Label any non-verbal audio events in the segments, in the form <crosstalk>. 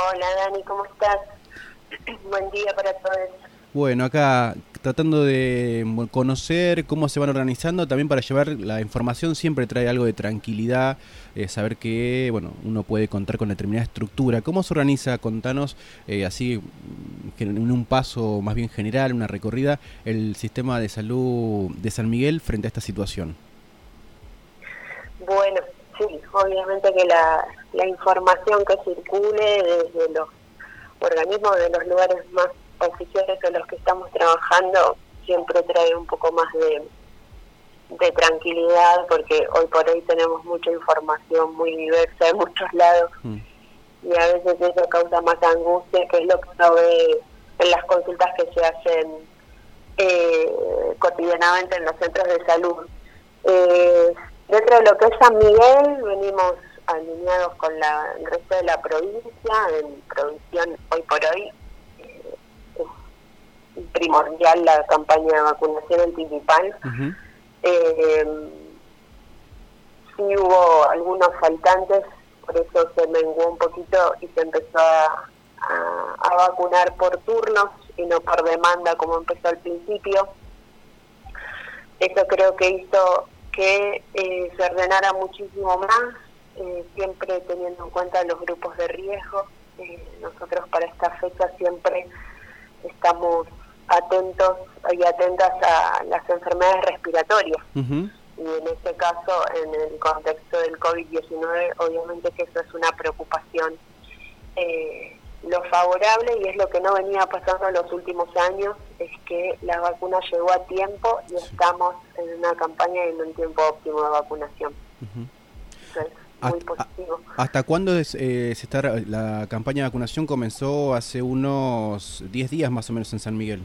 Hola Dani, ¿cómo estás? <clears throat> Buen día para todos. Bueno, acá tratando de conocer cómo se van organizando, también para llevar la información siempre trae algo de tranquilidad, eh, saber que bueno uno puede contar con determinada estructura. ¿Cómo se organiza? Contanos eh, así en un paso más bien general, una recorrida, el sistema de salud de San Miguel frente a esta situación. Bueno, sí, obviamente que la, la información que circule desde los organismos de los lugares más oficiales con los que estamos trabajando siempre trae un poco más de, de tranquilidad porque hoy por hoy tenemos mucha información muy diversa de muchos lados mm. y a veces eso causa más angustia que es lo que uno ve en las consultas que se hacen eh, cotidianamente en los centros de salud. Eh, dentro de lo que es San Miguel venimos alineados con la, el resto de la provincia, en provisión hoy por hoy primordial la campaña de vacunación antigripal. eh, sí hubo algunos faltantes, por eso se menguó un poquito y se empezó a, vacunar por turnos y no por demanda como empezó al principio. Eso creo que hizo que eh, se ordenara muchísimo más, eh, siempre teniendo en cuenta los grupos de riesgo. Eh, nosotros para esta fecha siempre estamos atentos y atentas a las enfermedades respiratorias. Y en este caso, en el contexto del COVID-19, obviamente que eso es una preocupación. Eh, lo favorable, y es lo que no venía pasando en los últimos años, es que la vacuna llegó a tiempo y estamos en una campaña en un tiempo óptimo de vacunación. Muy positivo. ¿Hasta cuándo es, eh, se está, la campaña de vacunación comenzó hace unos 10 días más o menos en San Miguel?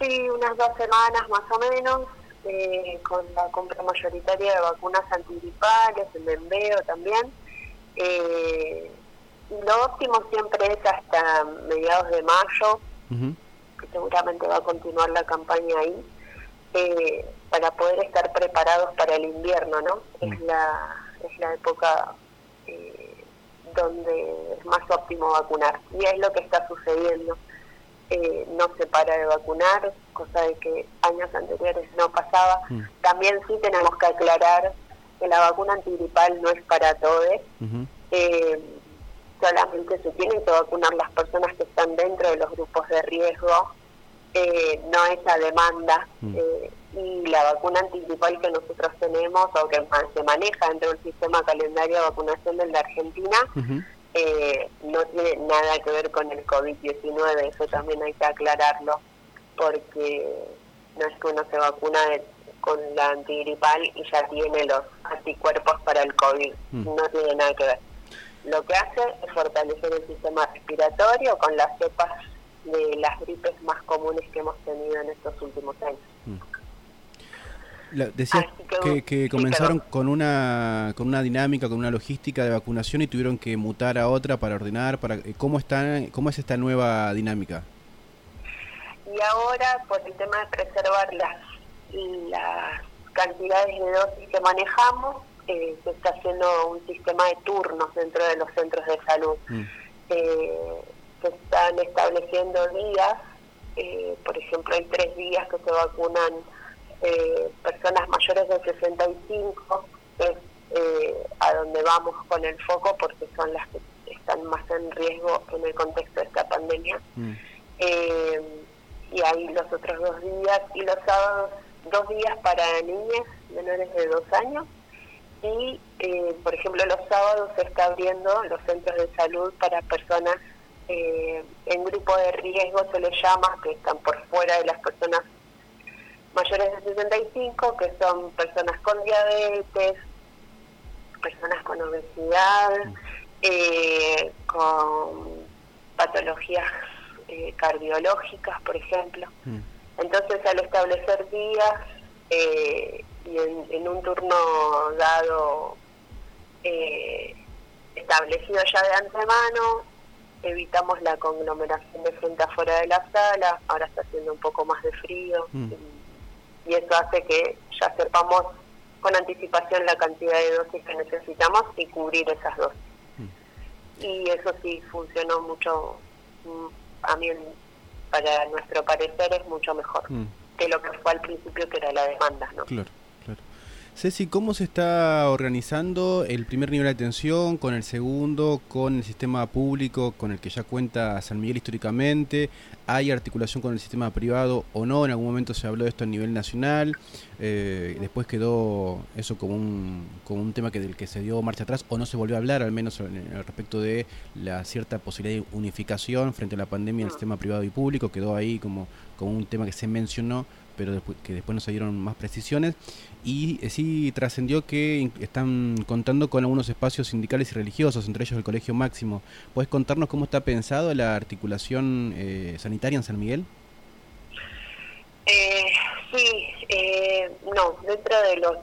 Sí, unas dos semanas más o menos, eh, con la compra mayoritaria de vacunas antigripales, el enveo también. Eh, lo óptimo siempre es hasta mediados de mayo, que seguramente va a continuar la campaña ahí, eh, para poder estar preparados para el invierno, ¿no? Es la, es la época donde es más óptimo vacunar. Y es lo que está sucediendo eh, no se para de vacunar, cosa de que años anteriores no pasaba. Mm. También sí tenemos que aclarar que la vacuna antigripal no es para todos. eh, solamente se tienen que vacunar las personas que están dentro de los grupos de riesgo, eh, no esa demanda. Mm. Eh, y la vacuna antigripal que nosotros tenemos o que se maneja dentro del sistema calendario de vacunación de la Argentina, eh, no tiene nada que ver con el COVID-19, eso también hay que aclararlo, porque no es que uno se vacuna con la antigripal y ya tiene los anticuerpos para el COVID, mm. no tiene nada que ver. Lo que hace es fortalecer el sistema respiratorio con las cepas de las gripes más comunes que hemos tenido en estos últimos años. Mm. Decías que, comenzaron con una con una dinámica, con una logística de vacunación y tuvieron que mutar a otra para ordenar. para eh, ¿Cómo, están, cómo es esta nueva dinámica? Y ahora, por el tema de preservar las, las cantidades de dosis que manejamos, eh, se está haciendo un sistema de turnos dentro de los centros de salud. Mm. Eh, se están estableciendo días, por ejemplo, hay tres días que se vacunan eh, personas mayores de 65, es eh, a donde vamos con el foco porque son las que están más en riesgo en el contexto de esta pandemia. Mm. Eh, y ahí los otros dos días, y los sábados, dos días para niñas menores de dos años. Y, por ejemplo, los sábados se está abriendo los centros de salud para personas en grupo de riesgo, se les llama, que están por fuera de las personas mayores de 65, que son personas con diabetes, personas con obesidad, eh, con patologías eh, cardiológicas, por ejemplo. Mm. Entonces, al establecer días eh, y en, un turno dado establecido ya de antemano, evitamos la conglomeración de gente afuera de la sala, ahora está haciendo un poco más de frío. Mm y eso hace que ya sepamos con anticipación la cantidad de dosis que necesitamos y cubrir esas dosis. Y eso sí funcionó mucho, mm, también para nuestro parecer es mucho mejor mm. que lo que fue al principio que era la demanda, ¿no? Claro. Ceci, ¿cómo se está organizando el primer nivel de atención con el segundo, con el sistema público con el que ya cuenta San Miguel históricamente? ¿Hay articulación con el sistema privado o no? En algún momento se habló de esto a nivel nacional, eh, después quedó eso como un, como un tema que del que se dio marcha atrás o no se volvió a hablar, al menos al respecto de la cierta posibilidad de unificación frente a la pandemia del sistema privado y público, quedó ahí como, como un tema que se mencionó, pero después, que después no se dieron más precisiones. Y eh, sí trascendió que están contando con algunos espacios sindicales y religiosos, entre ellos el Colegio Máximo. ¿Puedes contarnos cómo está pensado la articulación eh, sanitaria en San Miguel? Eh, sí, eh, no, dentro de los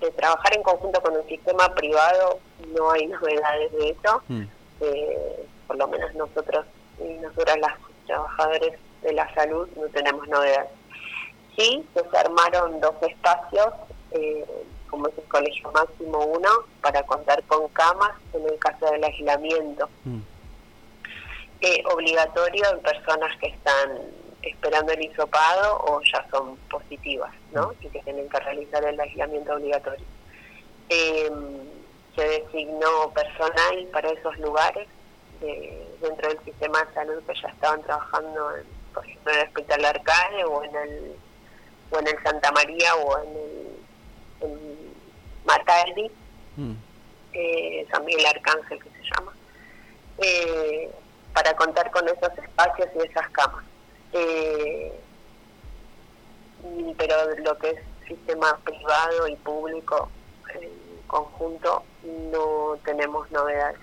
de trabajar en conjunto con el sistema privado no hay novedades de eso. Mm. por lo menos nosotros y nosotras las trabajadores de la salud no tenemos novedades. Sí, se armaron dos espacios, eh, como es el Colegio Máximo 1, para contar con camas en el caso del aislamiento. Mm. Eh, obligatorio en personas que están esperando el hisopado o ya son positivas, ¿no? Mm. Y que tienen que realizar el aislamiento obligatorio. Em, se designó personal para esos lugares dentro del sistema de salud que ya estaban trabajando en por ejemplo, en el Hospital Arcade o en el, o en el Santa María o en el en Mataldi, mm. eh, San Miguel Arcángel que se llama, eh, para contar con esos espacios y esas camas. Eh, pero lo que es sistema privado y público en conjunto no tenemos novedades.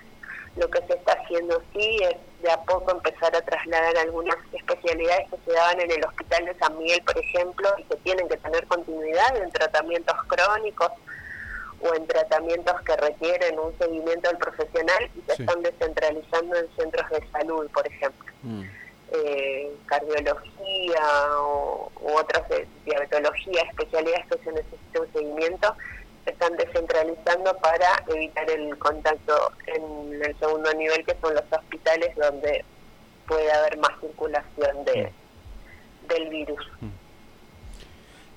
Lo que se está haciendo sí es de a poco empezar a trasladar algunas especialidades que se daban en el Hospital de San Miguel, por ejemplo, y que tienen que tener continuidad en tratamientos crónicos o en tratamientos que requieren un seguimiento del profesional y se están descentralizando en centros de salud, por ejemplo. Mm. Eh, cardiología o, u otras, diabetología, especialidades que se necesita un seguimiento, están descentralizando para evitar el contacto en el segundo nivel, que son los hospitales donde puede haber más circulación de, del virus. Mm.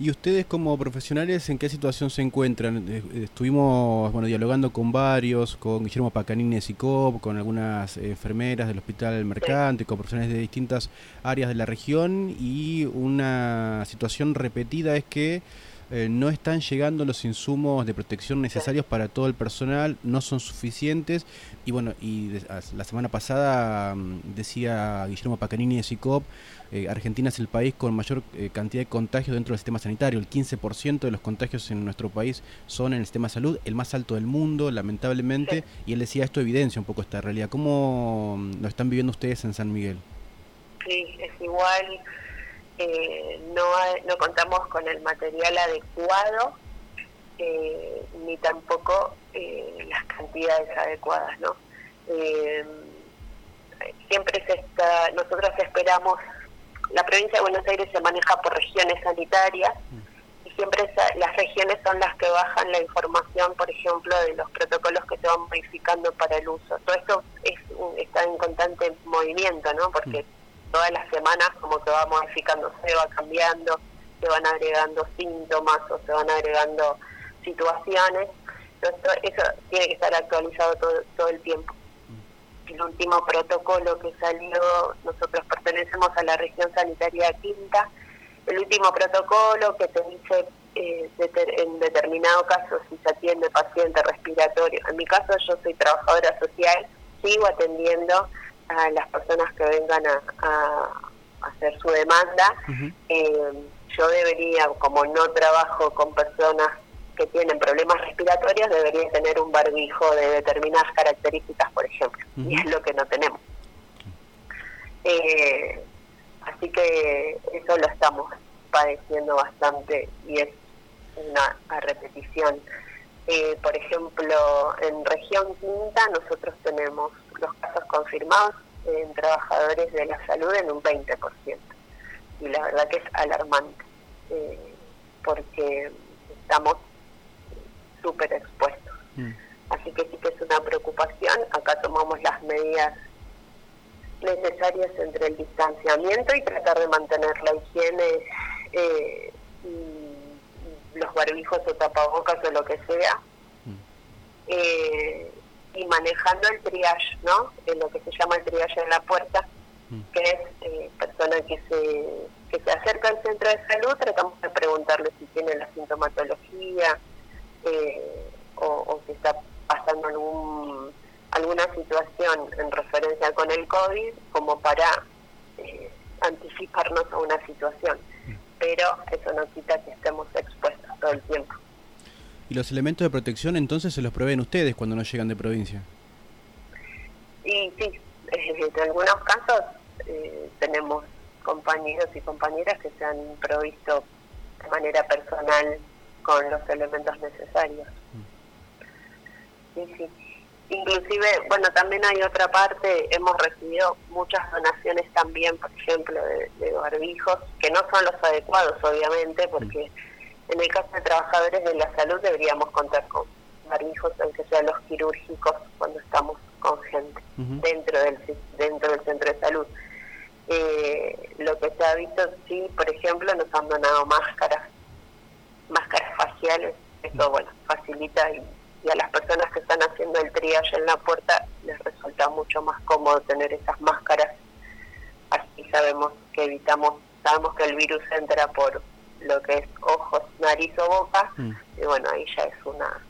¿Y ustedes como profesionales en qué situación se encuentran? Eh, estuvimos bueno, dialogando con varios, con Guillermo Pacanini de SICOP, con algunas enfermeras del Hospital Mercante, con profesionales de distintas áreas de la región y una situación repetida es que eh, no están llegando los insumos de protección necesarios para todo el personal, no son suficientes. Y bueno, y la semana pasada mm, decía Guillermo Pacanini de SICOP, eh, Argentina es el país con mayor eh, cantidad de contagios dentro del sistema sanitario. El 15% de los contagios en nuestro país son en el sistema de salud, el más alto del mundo, lamentablemente. Y él decía, esto evidencia un poco esta realidad. ¿Cómo mm, lo están viviendo ustedes en San Miguel? Sí, es igual eh, no, no contamos con el material adecuado eh, ni tampoco eh, las cantidades adecuadas, ¿no? siempre se está, nosotros esperamos, la provincia de Buenos Aires se maneja por regiones sanitarias y siempre las regiones son las que bajan la información, por ejemplo, de los protocolos que se van modificando para el uso. Todo esto es, está en constante movimiento, ¿no? Porque todas las semanas como que va modificando, se va cambiando, se van agregando síntomas o se van agregando situaciones. Eso tiene que estar actualizado todo, todo el tiempo. El último protocolo que salió, nosotros pertenecemos a la región sanitaria quinta, el último protocolo que te dice eh, en determinado caso si se atiende paciente respiratorio. En mi caso yo soy trabajadora social, sigo atendiendo a las personas que vengan a, hacer su demanda. Eh, yo debería, como no trabajo con personas que tienen problemas respiratorios, debería tener un barbijo de determinadas características, por ejemplo, y es lo que no tenemos. Eh, así que eso lo estamos padeciendo bastante y es una repetición. Eh, por ejemplo, en región quinta nosotros tenemos los casos confirmados en trabajadores de la salud en un 20%. Y la verdad que es alarmante, eh, porque estamos súper expuestos. Mm. Así que sí que es una preocupación. Acá tomamos las medidas necesarias entre el distanciamiento y tratar de mantener la higiene, eh, los barbijos o tapabocas o lo que sea. Mm. Eh, y manejando el triage, ¿no? lo que se llama el triage en la puerta, mm. que es eh, persona que se, que se acerca al centro de salud, tratamos de preguntarle si tiene la sintomatología eh, o, o si está pasando algún alguna situación en referencia con el COVID como para eh, anticiparnos a una situación. Mm. Pero eso no quita que estemos expuestos todo el tiempo. ¿Y los elementos de protección entonces se los proveen ustedes cuando no llegan de provincia? Y sí, en algunos casos eh, tenemos compañeros y compañeras que se han provisto de manera personal con los elementos necesarios. Mm. Sí, sí. Inclusive, bueno, también hay otra parte, hemos recibido muchas donaciones también, por ejemplo, de, barbijos, que no son los adecuados, obviamente, porque en el caso de trabajadores de la salud deberíamos contar con barbijos, aunque sean los quirúrgicos, cuando estamos con gente dentro del dentro del centro de salud. Eh, lo que se ha visto, sí, por ejemplo, nos han donado máscaras, máscaras faciales, eso, bueno, facilita y y a las personas que están haciendo el triage en la puerta les resulta mucho más cómodo tener esas máscaras. Así sabemos que evitamos, sabemos que el virus entra por lo que es ojos, nariz o boca, mm. y bueno, ahí ya es una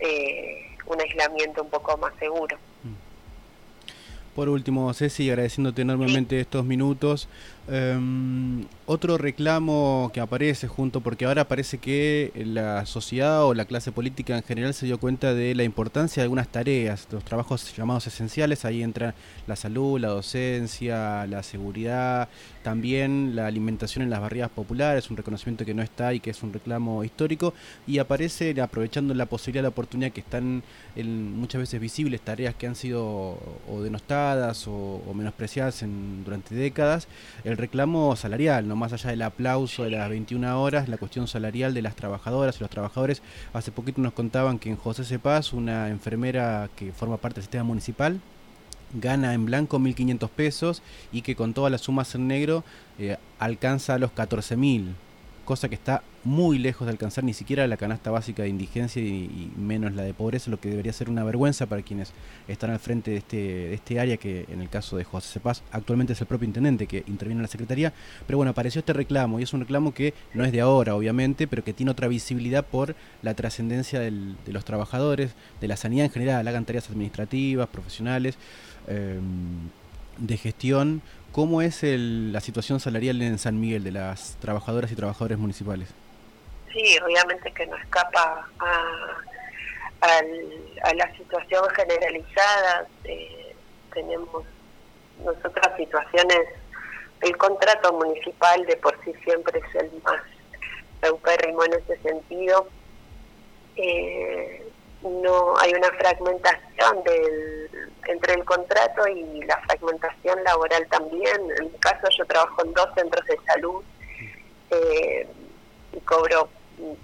eh, un aislamiento un poco más seguro. Mm. Por último, Ceci, agradeciéndote enormemente estos minutos. Um, otro reclamo que aparece junto, porque ahora parece que la sociedad o la clase política en general se dio cuenta de la importancia de algunas tareas, los trabajos llamados esenciales, ahí entra la salud, la docencia, la seguridad, también la alimentación en las barriadas populares, un reconocimiento que no está y que es un reclamo histórico, y aparece aprovechando la posibilidad, la oportunidad que están en muchas veces visibles tareas que han sido o denostadas o, menospreciadas en, durante décadas reclamo salarial, no más allá del aplauso de las 21 horas, la cuestión salarial de las trabajadoras y los trabajadores. Hace poquito nos contaban que en José Cepaz, una enfermera que forma parte del sistema municipal, gana en blanco 1.500 pesos y que con todas las sumas en negro eh, alcanza los 14.000 cosa que está muy lejos de alcanzar ni siquiera la canasta básica de indigencia y, menos la de pobreza, lo que debería ser una vergüenza para quienes están al frente de este, de este área, que en el caso de José Cepaz actualmente es el propio intendente que interviene en la Secretaría. Pero bueno, apareció este reclamo y es un reclamo que no es de ahora, obviamente, pero que tiene otra visibilidad por la trascendencia de los trabajadores, de la sanidad en general, hagan tareas administrativas, profesionales. Eh, de gestión, ¿cómo es la situación salarial en San Miguel de las trabajadoras y trabajadores municipales? Sí, obviamente que no escapa a, a, la situación generalizada. Eh, tenemos nosotras situaciones, el contrato municipal de por sí siempre es el más eupérrimo en ese sentido. Eh, no hay una fragmentación del, entre el contrato y la fragmentación laboral también. En mi caso yo trabajo en dos centros de salud eh, y cobro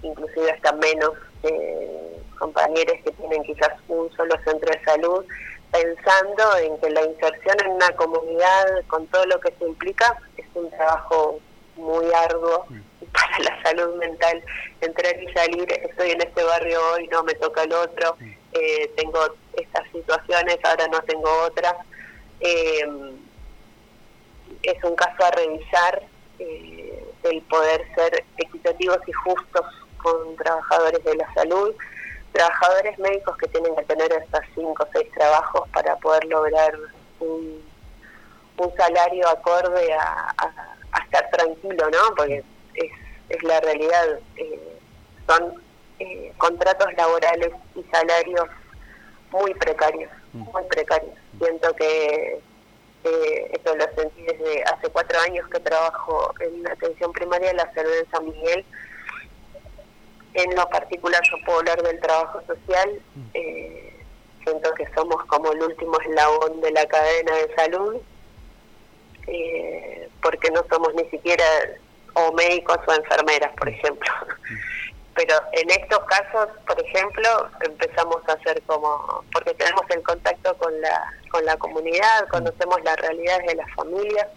inclusive hasta menos eh, compañeros que tienen quizás un solo centro de salud, pensando en que la inserción en una comunidad con todo lo que se implica es un trabajo muy arduo para la salud mental, entrar y salir, estoy en este barrio hoy, no me toca el otro, eh, tengo estas situaciones, ahora no tengo otras. Eh, es un caso a revisar eh, el poder ser equitativos y justos con trabajadores de la salud, trabajadores médicos que tienen que tener hasta cinco o seis trabajos para poder lograr un, un salario acorde a, a, estar tranquilo, ¿no? Porque es, es la realidad. Eh, son eh, contratos laborales y salarios muy precarios, mm. muy precarios. Siento que eh, esto lo sentí desde hace cuatro años que trabajo en la atención primaria de la salud de San Miguel. En lo particular yo puedo hablar del trabajo social. Mm. Eh, siento que somos como el último eslabón de la cadena de salud, eh, porque no somos ni siquiera o médicos o enfermeras, por mm. ejemplo <laughs> pero en estos casos, por ejemplo, empezamos a hacer como, porque tenemos el contacto con la, con la comunidad, conocemos las realidades de las familias.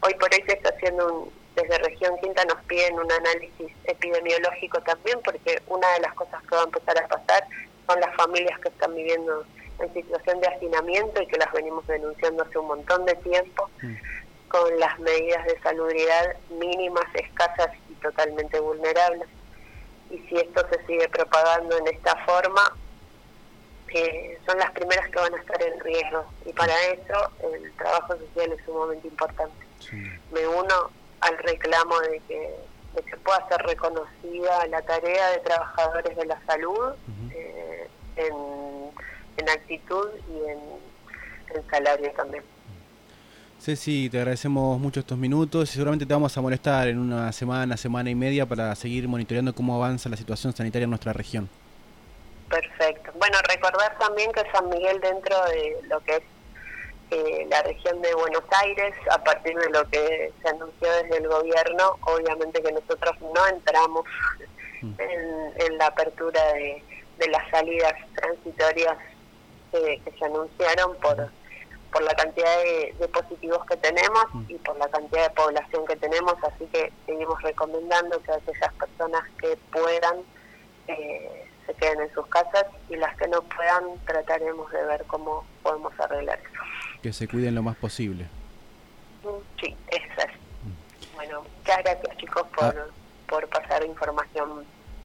Hoy por hoy se está haciendo un, desde Región Quinta nos piden un análisis epidemiológico también, porque una de las cosas que va a empezar a pasar son las familias que están viviendo en situación de hacinamiento y que las venimos denunciando hace un montón de tiempo, mm. Con las medidas de salubridad mínimas, escasas y totalmente vulnerables y si esto se sigue propagando en esta forma, eh, son las primeras que van a estar en riesgo y para eso el trabajo social es sumamente importante. Me uno al reclamo de que, se pueda ser reconocida la tarea de trabajadores de la salud eh, en, actitud y en, en salario también. Ceci, te agradecemos mucho estos minutos y seguramente te vamos a molestar en una semana, semana y media para seguir monitoreando cómo avanza la situación sanitaria en nuestra región. Perfecto. Bueno, recordar también que San Miguel dentro de lo que es eh, la región de Buenos Aires, a partir de lo que se anunció desde el gobierno, obviamente que nosotros no entramos mm. en, la apertura de, las salidas transitorias eh, que se anunciaron por por la cantidad de, positivos que tenemos mm. y por la cantidad de población que tenemos, así que seguimos recomendando que aquellas personas que puedan eh, se queden en sus casas y las que no puedan trataremos de ver cómo podemos arreglar eso. Que se cuiden lo más posible. Mm, sí, eso es. Mm. Bueno, muchas gracias chicos por, ah. por pasar información